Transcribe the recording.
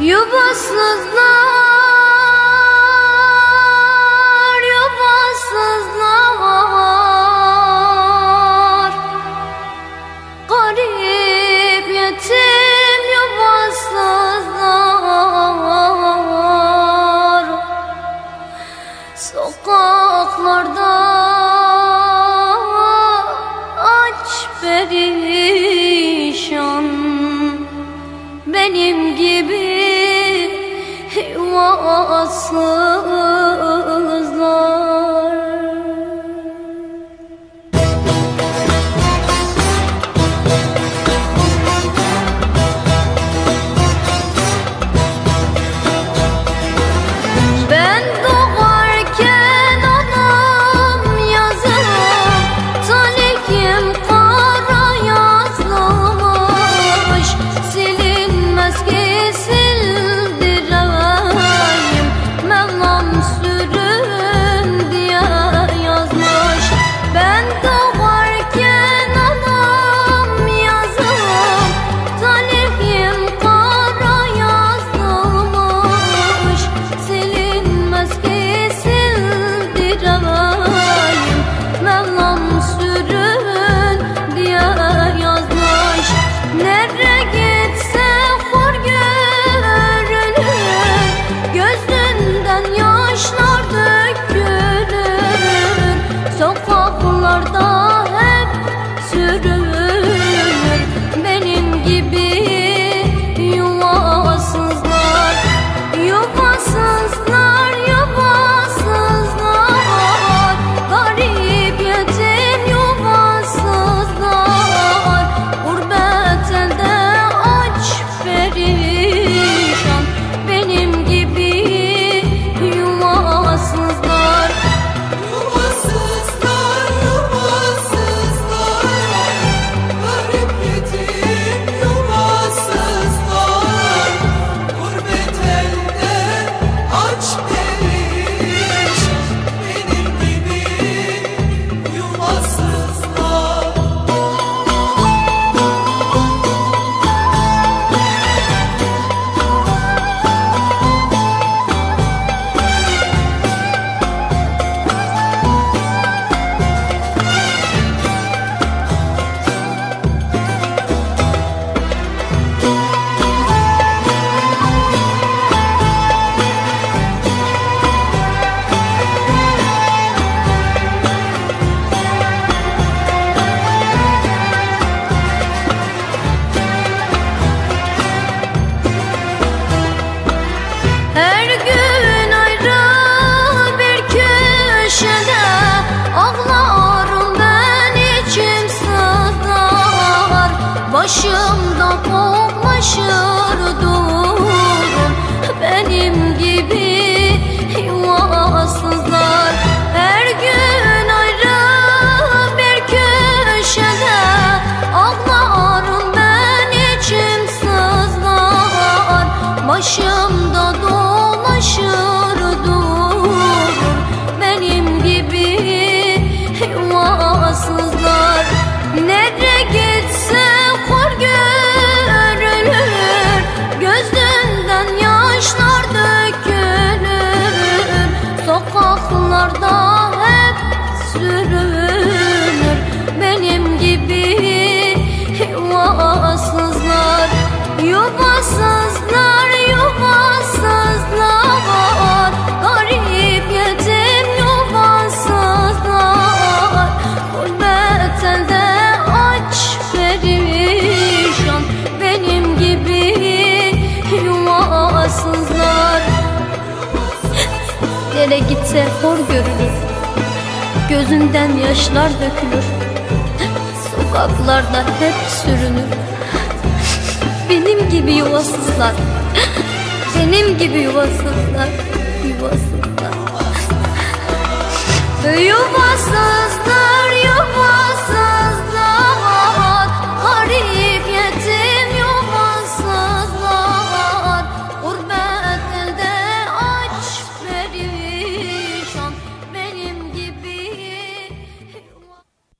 Yuvasızlar. olsun. hoşuma Hele gitse hor görünür Gözünden yaşlar dökülür. Sokaklarda hep sürünür. Benim gibi yuvasızlar. Benim gibi yuvasızlar.